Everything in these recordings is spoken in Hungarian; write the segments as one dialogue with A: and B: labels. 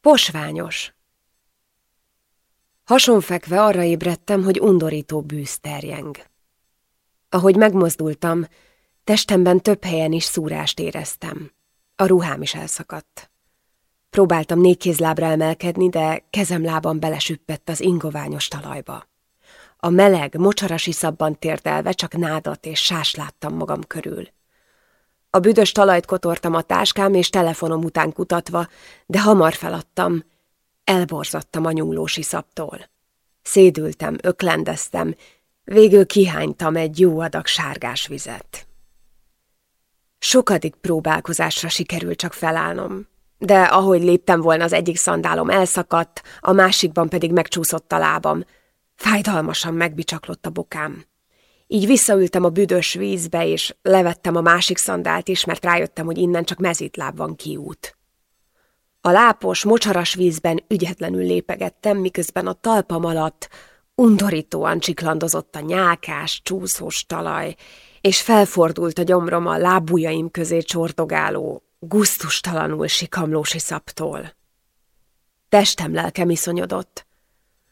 A: Posványos. Hasonfekve arra ébredtem, hogy undorító bűz terjeng. Ahogy megmozdultam, testemben több helyen is szúrást éreztem. A ruhám is elszakadt. Próbáltam négykézlábra emelkedni, de kezem-lábam belesüppett az ingoványos talajba. A meleg, mocsarasi szabban térdelve csak nádat és sás láttam magam körül. A büdös talajt kotortam a táskám és telefonom után kutatva, de hamar feladtam. Elborzottam a nyúlósi szabtól. Szédültem, öklendeztem, végül kihánytam egy jó adag sárgás vizet. Sokadik próbálkozásra sikerült csak felállnom, de ahogy léptem volna az egyik szandálom elszakadt, a másikban pedig megcsúszott a lábam. Fájdalmasan megbicsaklott a bokám. Így visszaültem a büdös vízbe, és levettem a másik szandált is, mert rájöttem, hogy innen csak mezítláb van kiút. A lápos, mocsaras vízben ügyetlenül lépegettem, miközben a talpam alatt undorítóan csiklandozott a nyákás, csúszós talaj, és felfordult a gyomrom a lábujjaim közé csordogáló, guztustalanul sikamlósi szaptól. Testem lelkem iszonyodott.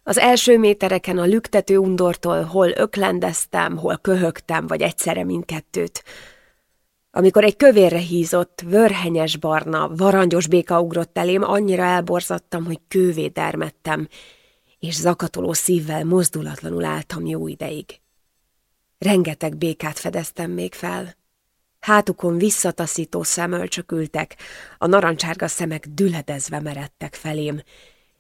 A: Az első métereken a lüktető undortól hol öklendeztem, hol köhögtem, vagy egyszerre mindkettőt. Amikor egy kövérre hízott, vörhenyes barna, varangyos béka ugrott elém, annyira elborzattam, hogy kővé dermettem, és zakatoló szívvel mozdulatlanul álltam jó ideig. Rengeteg békát fedeztem még fel. Hátukon visszataszító szemölcsök ültek, a narancsárga szemek düledezve meredtek felém,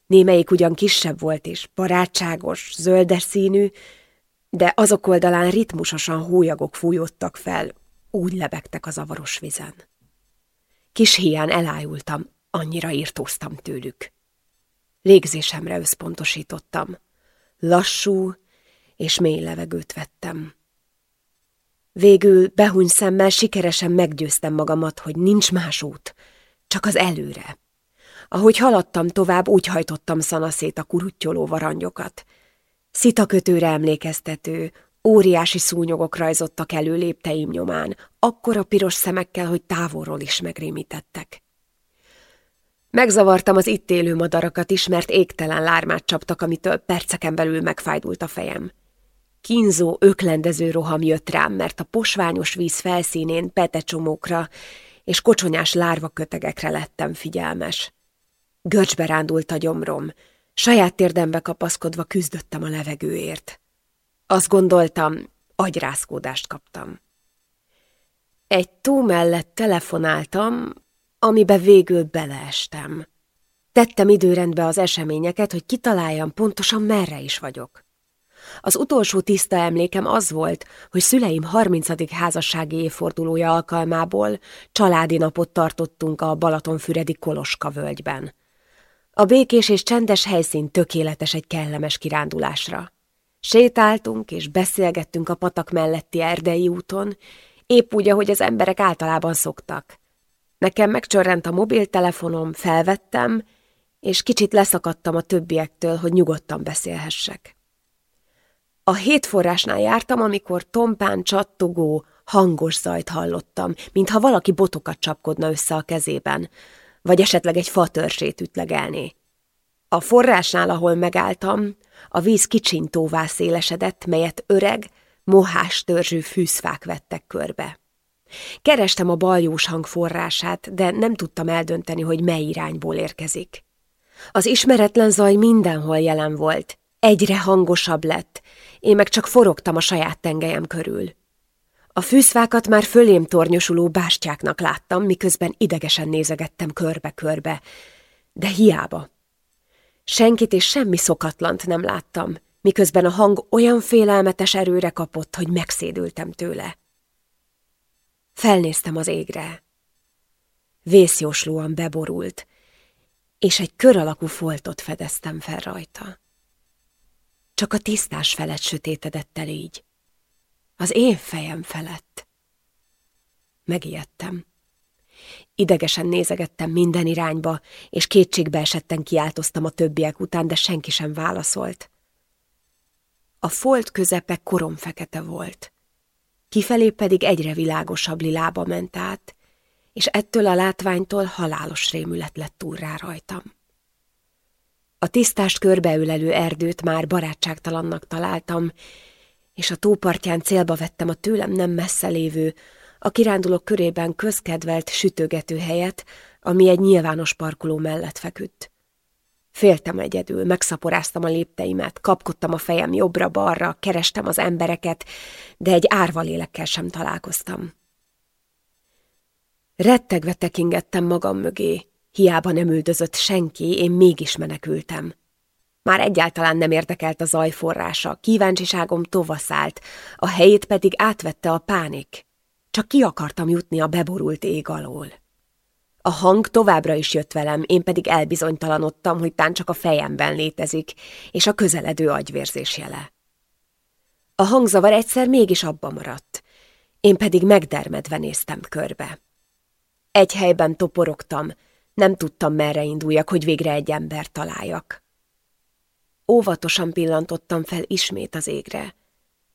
A: Némelyik ugyan kisebb volt és barátságos, zöldes színű, de azok oldalán ritmusosan hólyagok fújódtak fel, úgy lebegtek a zavaros vizen. Kis hián elájultam, annyira írtóztam tőlük. Légzésemre összpontosítottam. Lassú és mély levegőt vettem. Végül behuny szemmel sikeresen meggyőztem magamat, hogy nincs más út, csak az előre. Ahogy haladtam tovább, úgy hajtottam szanaszét a kuruttyoló varangyokat. Szitakötőre emlékeztető, óriási szúnyogok rajzottak elő lépteim nyomán, akkora piros szemekkel, hogy távolról is megrémítettek. Megzavartam az itt élő madarakat is, mert égtelen lármát csaptak, amitől perceken belül megfájdult a fejem. Kínzó, öklendező roham jött rám, mert a posványos víz felszínén petecsomókra és kocsonyás lárva kötegekre lettem figyelmes. Görcsbe rándult a gyomrom, saját térdembe kapaszkodva küzdöttem a levegőért. Azt gondoltam, agyrázkódást kaptam. Egy tó mellett telefonáltam, amibe végül beleestem. Tettem időrendbe az eseményeket, hogy kitaláljam pontosan merre is vagyok. Az utolsó tiszta emlékem az volt, hogy szüleim 30. házassági évfordulója alkalmából családi napot tartottunk a Balatonfüredi Koloska völgyben. A békés és csendes helyszín tökéletes egy kellemes kirándulásra. Sétáltunk és beszélgettünk a patak melletti erdei úton, épp úgy, ahogy az emberek általában szoktak. Nekem megcsörrent a mobiltelefonom, felvettem, és kicsit leszakadtam a többiektől, hogy nyugodtan beszélhessek. A hétforrásnál jártam, amikor tompán csattogó, hangos zajt hallottam, mintha valaki botokat csapkodna össze a kezében, vagy esetleg egy fatörsét ütlegelné. A forrásnál, ahol megálltam, a víz kicsintóvá szélesedett, melyet öreg, mohás törzsű fűszfák vettek körbe. Kerestem a baljós hang forrását, de nem tudtam eldönteni, hogy mely irányból érkezik. Az ismeretlen zaj mindenhol jelen volt, egyre hangosabb lett, én meg csak forogtam a saját tengelyem körül. A fűszfákat már fölém tornyosuló bástyáknak láttam, miközben idegesen nézegettem körbe-körbe, de hiába. Senkit és semmi szokatlant nem láttam, miközben a hang olyan félelmetes erőre kapott, hogy megszédültem tőle. Felnéztem az égre. Vészjóslóan beborult, és egy kör alakú foltot fedeztem fel rajta. Csak a tisztás felett sötétedett el így. Az én fejem felett. Megijedtem. Idegesen nézegettem minden irányba, és kétségbe esetten kiáltoztam a többiek után, de senki sem válaszolt. A folt közepe koromfekete volt. Kifelé pedig egyre világosabb lilába ment át, és ettől a látványtól halálos rémület lett túl rá rajtam. A tisztást körbeülelő erdőt már barátságtalannak találtam, és a tópartján célba vettem a tőlem nem messze lévő, a kirándulók körében közkedvelt sütögető helyet, ami egy nyilvános parkoló mellett feküdt. Féltem egyedül, megszaporáztam a lépteimet, kapkodtam a fejem jobbra-balra, kerestem az embereket, de egy árvalélekkel sem találkoztam. Rettegve tekingettem magam mögé, hiába nem üldözött senki, én mégis menekültem. Már egyáltalán nem érdekelt a zaj forrása, kíváncsiságom tovaszált, a helyét pedig átvette a pánik. Csak ki akartam jutni a beborult ég alól. A hang továbbra is jött velem, én pedig elbizonytalanodtam, hogy tán csak a fejemben létezik, és a közeledő agyvérzés jele. A hangzavar egyszer mégis abba maradt, én pedig megdermedve néztem körbe. Egy helyben toporogtam, nem tudtam merre induljak, hogy végre egy embert találjak. Óvatosan pillantottam fel ismét az égre,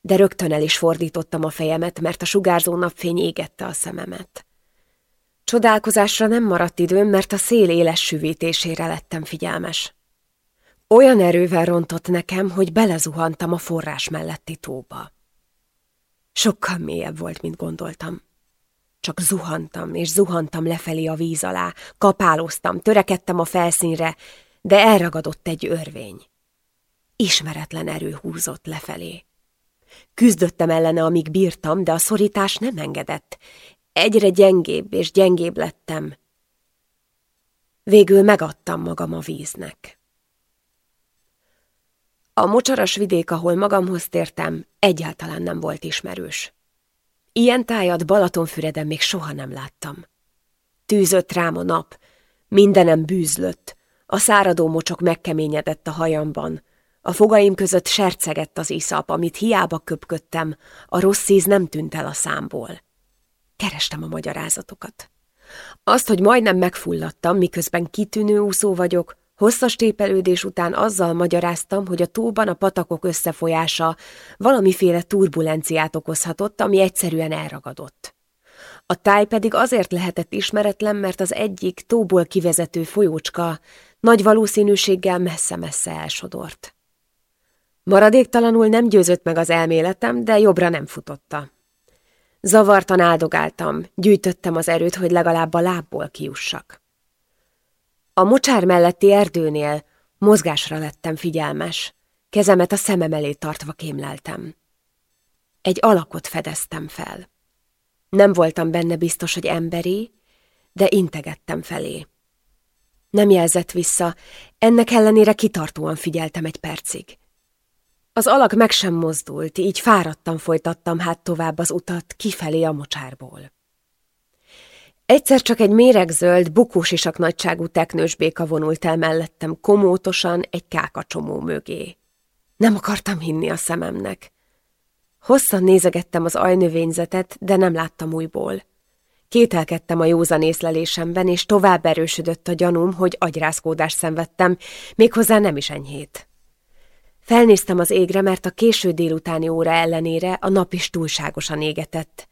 A: de rögtön el is fordítottam a fejemet, mert a sugárzó napfény égette a szememet. Csodálkozásra nem maradt időm, mert a szél éles süvítésére lettem figyelmes. Olyan erővel rontott nekem, hogy belezuhantam a forrás melletti tóba. Sokkal mélyebb volt, mint gondoltam. Csak zuhantam, és zuhantam lefelé a víz alá, kapálóztam, törekedtem a felszínre, de elragadott egy örvény. Ismeretlen erő húzott lefelé. Küzdöttem ellene, amíg bírtam, de a szorítás nem engedett. Egyre gyengébb és gyengébb lettem. Végül megadtam magam a víznek. A mocsaras vidék, ahol magamhoz tértem, egyáltalán nem volt ismerős. Ilyen tájat Balatonfüreden még soha nem láttam. Tűzött rám a nap, mindenem bűzlött, a száradó mocsok megkeményedett a hajamban, a fogaim között sercegett az iszap, amit hiába köpködtem, a rossz íz nem tűnt el a számból. Kerestem a magyarázatokat. Azt, hogy majdnem megfulladtam, miközben kitűnő úszó vagyok, hosszas tépelődés után azzal magyaráztam, hogy a tóban a patakok összefolyása valamiféle turbulenciát okozhatott, ami egyszerűen elragadott. A táj pedig azért lehetett ismeretlen, mert az egyik tóból kivezető folyócska nagy valószínűséggel messze-messze elsodort. Maradéktalanul nem győzött meg az elméletem, de jobbra nem futotta. Zavartan áldogáltam, gyűjtöttem az erőt, hogy legalább a lábból kiussak. A mocsár melletti erdőnél mozgásra lettem figyelmes, kezemet a szemem elé tartva kémleltem. Egy alakot fedeztem fel. Nem voltam benne biztos, hogy emberi, de integettem felé. Nem jelzett vissza, ennek ellenére kitartóan figyeltem egy percig. Az alak meg sem mozdult, így fáradtan folytattam hát tovább az utat kifelé a mocsárból. Egyszer csak egy méregzöld, bukósisak nagyságú teknős béka vonult el mellettem komótosan egy kákacsomó mögé. Nem akartam hinni a szememnek. Hosszan nézegettem az ajnövényzetet, de nem láttam újból. Kételkedtem a józan észlelésemben, és tovább erősödött a gyanúm, hogy agyrázkódást szenvedtem, méghozzá nem is enyhét. Felnéztem az égre, mert a késő délutáni óra ellenére a nap is túlságosan égetett.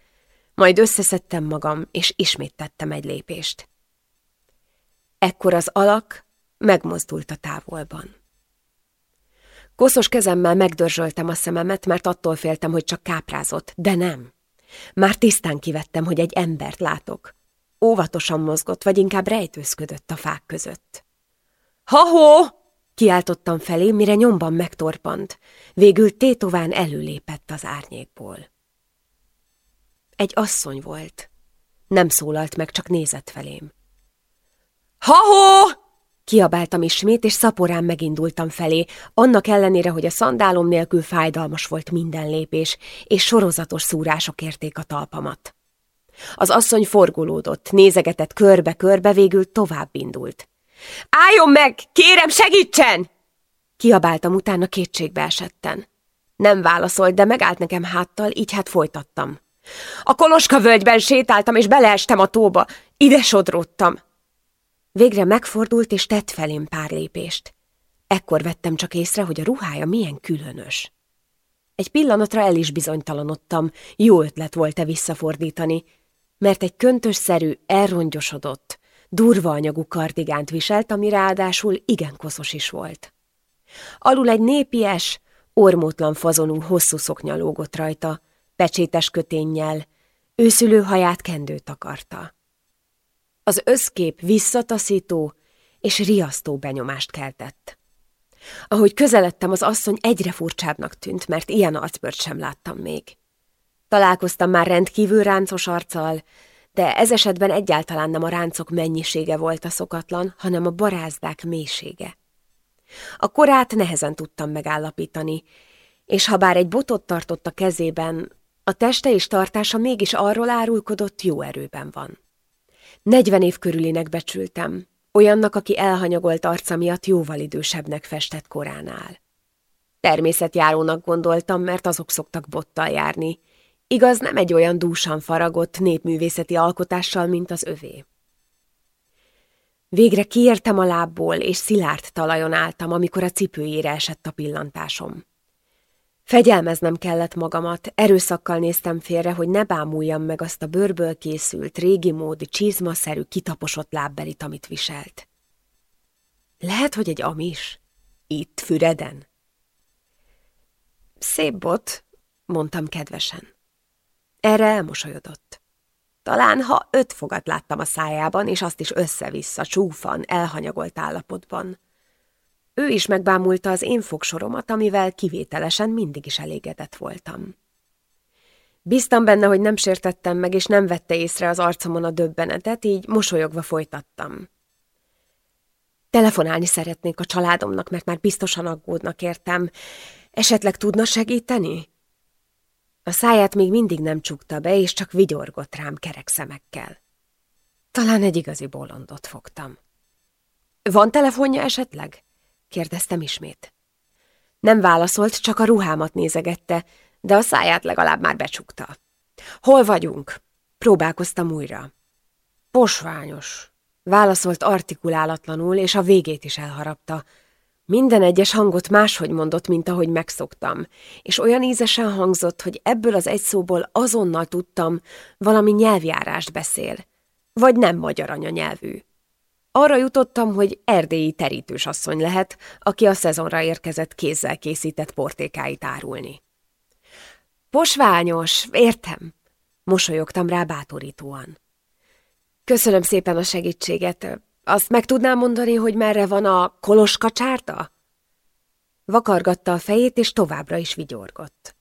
A: Majd összeszedtem magam, és ismét tettem egy lépést. Ekkor az alak megmozdult a távolban. Koszos kezemmel megdörzsöltem a szememet, mert attól féltem, hogy csak káprázott, de nem. Már tisztán kivettem, hogy egy embert látok. Óvatosan mozgott, vagy inkább rejtőzködött a fák között. Ha-ho! Kiáltottam felé, mire nyomban megtorpant. Végül tétován előlépett az árnyékból. Egy asszony volt. Nem szólalt meg, csak nézett felém. Ha-ho! Kiabáltam ismét, és szaporán megindultam felé, annak ellenére, hogy a szandálom nélkül fájdalmas volt minden lépés, és sorozatos szúrások érték a talpamat. Az asszony forgolódott, nézegetett körbe-körbe, végül tovább indult. Álljon meg! Kérem, segítsen! Kiabáltam utána kétségbe esetten. Nem válaszolt, de megállt nekem háttal, így hát folytattam. A Koloska völgyben sétáltam, és beleestem a tóba. Ide sodródtam. Végre megfordult, és tett felém pár lépést. Ekkor vettem csak észre, hogy a ruhája milyen különös. Egy pillanatra el is bizonytalanodtam, jó ötlet volt-e visszafordítani, mert egy köntösszerű, elrongyosodott, durva anyagú kardigánt viselt, ami ráadásul igen koszos is volt. Alul egy népies, ormótlan fazonú hosszú szoknya lógott rajta, pecsétes köténnyel, őszülő haját kendőt akarta. Az összkép visszataszító és riasztó benyomást keltett. Ahogy közeledtem, az asszony egyre furcsábbnak tűnt, mert ilyen arcbört sem láttam még. Találkoztam már rendkívül ráncos arccal, de ez esetben egyáltalán nem a ráncok mennyisége volt a szokatlan, hanem a barázdák mélysége. A korát nehezen tudtam megállapítani, és ha bár egy botot tartott a kezében, a teste és tartása mégis arról árulkodott, jó erőben van. Negyven év körülinek becsültem, olyannak, aki elhanyagolt arca miatt jóval idősebbnek festett koránál. Természetjárónak gondoltam, mert azok szoktak bottal járni. Igaz, nem egy olyan dúsan faragott népművészeti alkotással, mint az övé. Végre kiértem a lábból, és szilárd talajon álltam, amikor a cipőjére esett a pillantásom. Fegyelmeznem kellett magamat, erőszakkal néztem félre, hogy ne bámuljam meg azt a bőrből készült, régi módi, csizmaszerű, kitaposott lábbelit, amit viselt. Lehet, hogy egy amis? Itt, Füreden? Szép bot, mondtam kedvesen. Erre elmosolyodott. Talán, ha öt fogat láttam a szájában, és azt is össze-vissza, csúfan, elhanyagolt állapotban. Ő is megbámulta az én fogsoromat, amivel kivételesen mindig is elégedett voltam. Bíztam benne, hogy nem sértettem meg, és nem vette észre az arcomon a döbbenetet, így mosolyogva folytattam. Telefonálni szeretnék a családomnak, mert már biztosan aggódnak értem. Esetleg tudna segíteni? A száját még mindig nem csukta be, és csak vigyorgott rám kerek szemekkel. Talán egy igazi bolondot fogtam. Van telefonja esetleg? kérdeztem ismét. Nem válaszolt, csak a ruhámat nézegette, de a száját legalább már becsukta. Hol vagyunk? Próbálkoztam újra. Posványos, válaszolt artikulálatlanul, és a végét is elharapta. Minden egyes hangot máshogy mondott, mint ahogy megszoktam, és olyan ízesen hangzott, hogy ebből az egy szóból azonnal tudtam, valami nyelvjárást beszél, vagy nem magyar anyanyelvű. Arra jutottam, hogy erdélyi terítős asszony lehet, aki a szezonra érkezett kézzel készített portékáit árulni. Posványos, értem, mosolyogtam rá bátorítóan. Köszönöm szépen a segítséget. Azt meg tudnám mondani, hogy merre van a koloska csárta? Vakargatta a fejét, és továbbra is vigyorgott.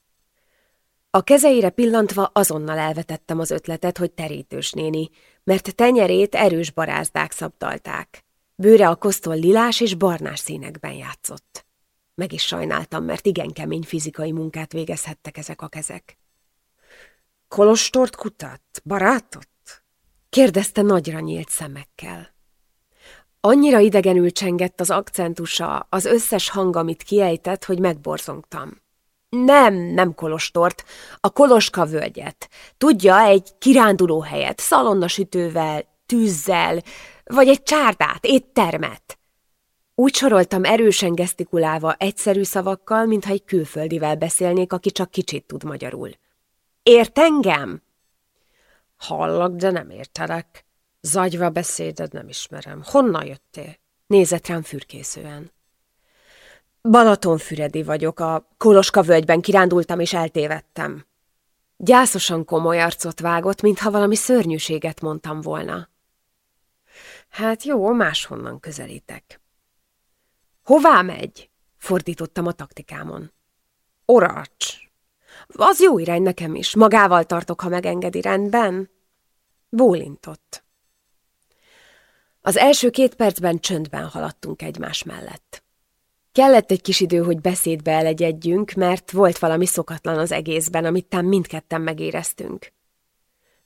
A: A kezeire pillantva azonnal elvetettem az ötletet, hogy terítős néni, mert tenyerét erős barázdák szabdalták. Bőre a kosztol lilás és barnás színekben játszott. Meg is sajnáltam, mert igen kemény fizikai munkát végezhettek ezek a kezek. Kolostort kutat? Barátot? kérdezte nagyra nyílt szemekkel. Annyira idegenül csengett az akcentusa, az összes hang, amit kiejtett, hogy megborzongtam. Nem, nem Kolostort, a Koloska völgyet. Tudja, egy kiránduló helyet, szalonnasütővel, tűzzel, vagy egy csárdát, éttermet. Úgy soroltam erősen gesztikulálva, egyszerű szavakkal, mintha egy külföldivel beszélnék, aki csak kicsit tud magyarul. Ért engem? Hallak, de nem értelek. Zagyva beszéded nem ismerem. Honnan jöttél? Nézett rám fürkészően. Balatonfüredi vagyok, a Koloska völgyben kirándultam és eltévedtem. Gyászosan komoly arcot vágott, mintha valami szörnyűséget mondtam volna. Hát jó, máshonnan közelítek. Hová megy? Fordítottam a taktikámon. Oracs. Az jó irány nekem is. Magával tartok, ha megengedi rendben. Bólintott. Az első két percben csöndben haladtunk egymás mellett. Kellett egy kis idő, hogy beszédbe elegyedjünk, mert volt valami szokatlan az egészben, amit tám mindketten megéreztünk.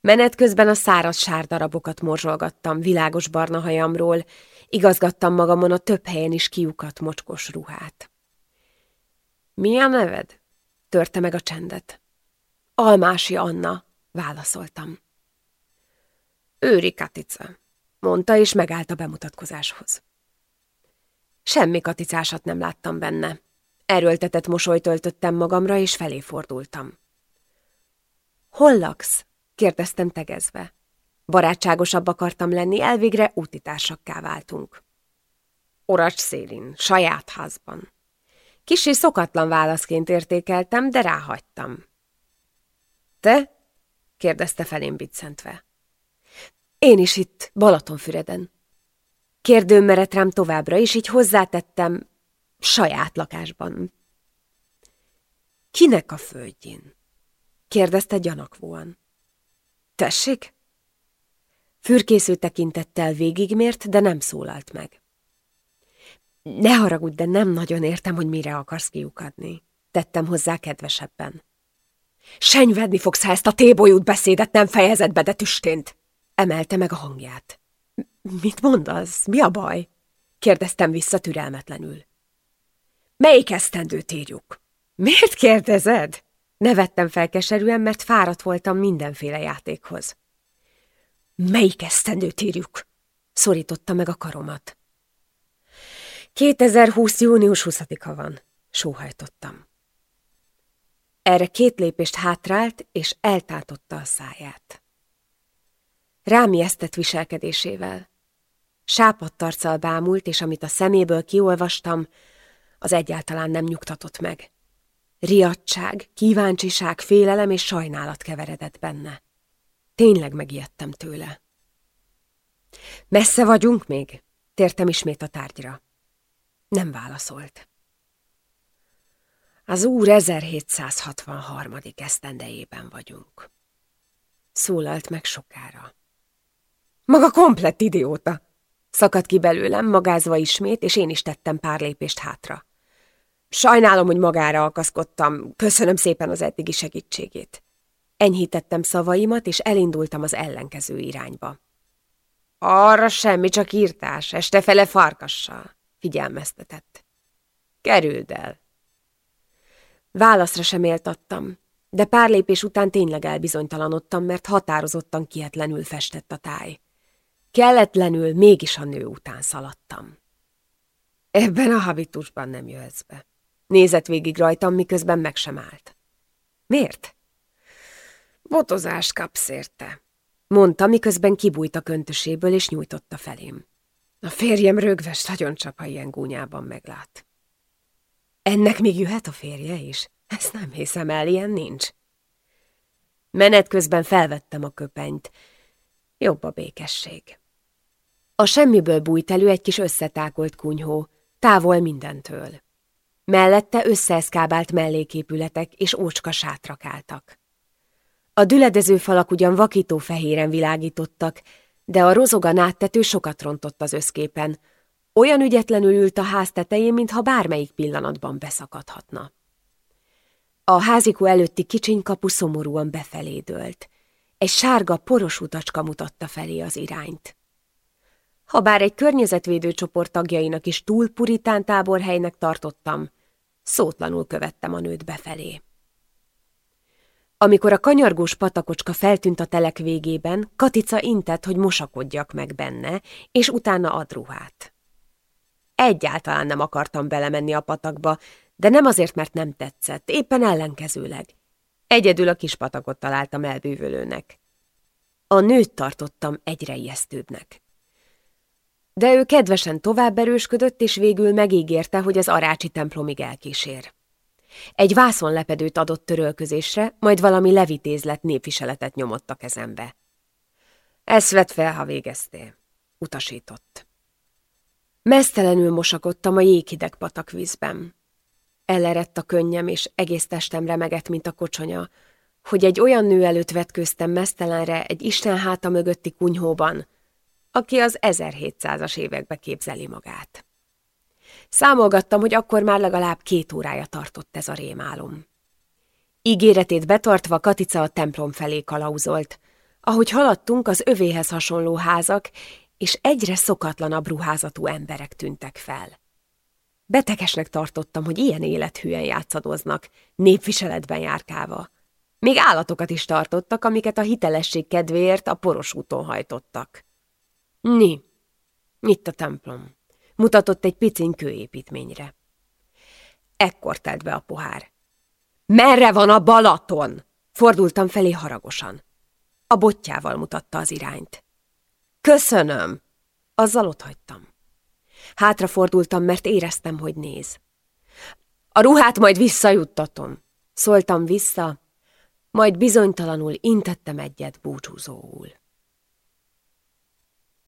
A: Menet közben a száraz sárdarabokat morzsolgattam világos barna hajamról, igazgattam magamon a több helyen is kiukat mocskos ruhát. Mi a neved? Törte meg a csendet. Almási Anna, válaszoltam. Őri Katica, mondta, és megállt a bemutatkozáshoz. Semmi katicásat nem láttam benne. Erőltetett mosolyt öltöttem magamra, és felé fordultam. Hol laksz? kérdeztem tegezve. Barátságosabb akartam lenni, elvégre útitársakká váltunk. Oracs szélin, saját házban. Kis és szokatlan válaszként értékeltem, de ráhagytam. Te? kérdezte felém biccentve. Én is itt, Balatonfüreden. Kérdőm merett rám továbbra, és így hozzátettem saját lakásban. Kinek a földjén? kérdezte gyanakvóan. Tessék? Fürkésző tekintettel végigmért, de nem szólalt meg. Ne haragudj, de nem nagyon értem, hogy mire akarsz kiukadni. Tettem hozzá kedvesebben. Senyvedni fogsz, ha ezt a tébolyút beszédet nem fejezed be, de tüstént! Emelte meg a hangját. Mit mondasz? Mi a baj? Kérdeztem vissza türelmetlenül. Melyik esztendőt írjuk? Miért kérdezed? Nevettem fel keserűen, mert fáradt voltam mindenféle játékhoz. Melyik esztendőt írjuk? Szorította meg a karomat. 2020. június 20-a van, sóhajtottam. Erre két lépést hátrált, és eltátotta a száját. Rám ijesztett viselkedésével. Sápadt arccal bámult, és amit a szeméből kiolvastam, az egyáltalán nem nyugtatott meg. Riadság, kíváncsiság, félelem és sajnálat keveredett benne. Tényleg megijedtem tőle. Messze vagyunk még? Tértem ismét a tárgyra. Nem válaszolt. Az úr 1763. esztendejében vagyunk. Szólalt meg sokára. Maga komplett idióta! Szakadt ki belőlem, magázva ismét, és én is tettem pár lépést hátra. Sajnálom, hogy magára akaszkodtam. Köszönöm szépen az eddigi segítségét. Enyhítettem szavaimat, és elindultam az ellenkező irányba. Arra semmi, csak írtás, este fele farkassal, figyelmeztetett. Kerüld el. Válaszra sem éltattam, de pár lépés után tényleg elbizonytalanodtam, mert határozottan kietlenül festett a táj. Kelletlenül mégis a nő után szaladtam. Ebben a habitusban nem jöhetsz be. Nézett végig rajtam, miközben meg sem állt. Miért? Botozást kapsz érte, mondta, miközben kibújt a köntöséből, és nyújtotta felém. A férjem rögves nagyon csap, ha ilyen gúnyában meglát. Ennek még jöhet a férje is? Ezt nem hiszem el, ilyen nincs. Menet közben felvettem a köpenyt. Jobb a békesség. A semmiből bújt elő egy kis összetákolt kunyhó, távol mindentől. Mellette összeeszkábált melléképületek és ócska sátrak álltak. A düledező falak ugyan vakító fehéren világítottak, de a rozogan áttető sokat rontott az összképen. Olyan ügyetlenül ült a ház tetején, mintha bármelyik pillanatban beszakadhatna. A házikó előtti kicsiny kapu szomorúan befelé dőlt. Egy sárga, poros utacska mutatta felé az irányt. Habár egy környezetvédő csoport tagjainak is túl puritán táborhelynek tartottam, szótlanul követtem a nőt befelé. Amikor a kanyargós patakocska feltűnt a telek végében, Katica intett, hogy mosakodjak meg benne, és utána ad ruhát. Egyáltalán nem akartam belemenni a patakba, de nem azért, mert nem tetszett, éppen ellenkezőleg. Egyedül a kis patakot találtam elbűvölőnek. A nőt tartottam egyre ijesztőbbnek. De ő kedvesen tovább erősködött, és végül megígérte, hogy az arácsi templomig elkísér. Egy vászonlepedőt adott törölközésre, majd valami levitézlet népviseletet nyomott a kezembe. Ezt vett fel, ha végeztél, utasított. Mesztelenül mosakodtam a jéghideg patakvízben. Elerett a könnyem, és egész testem remegett, mint a kocsonya, hogy egy olyan nő előtt vetkőztem mesztelenre egy Isten háta mögötti kunyhóban, aki az 1700-as évekbe képzeli magát. Számolgattam, hogy akkor már legalább két órája tartott ez a rémálom. Ígéretét betartva Katica a templom felé kalauzolt. Ahogy haladtunk, az övéhez hasonló házak és egyre szokatlanabb ruházatú emberek tűntek fel. Betegesnek tartottam, hogy ilyen élethűen játszadoznak, népviseletben járkálva. Még állatokat is tartottak, amiket a hitelesség kedvéért a poros úton hajtottak. Ni, itt a templom. Mutatott egy piciny kőépítményre. Ekkor telt be a pohár. Merre van a Balaton? Fordultam felé haragosan. A botjával mutatta az irányt. Köszönöm! Azzal ott hagytam. Hátrafordultam, mert éreztem, hogy néz. A ruhát majd visszajuttatom. Szóltam vissza, majd bizonytalanul intettem egyet búcsúzóul.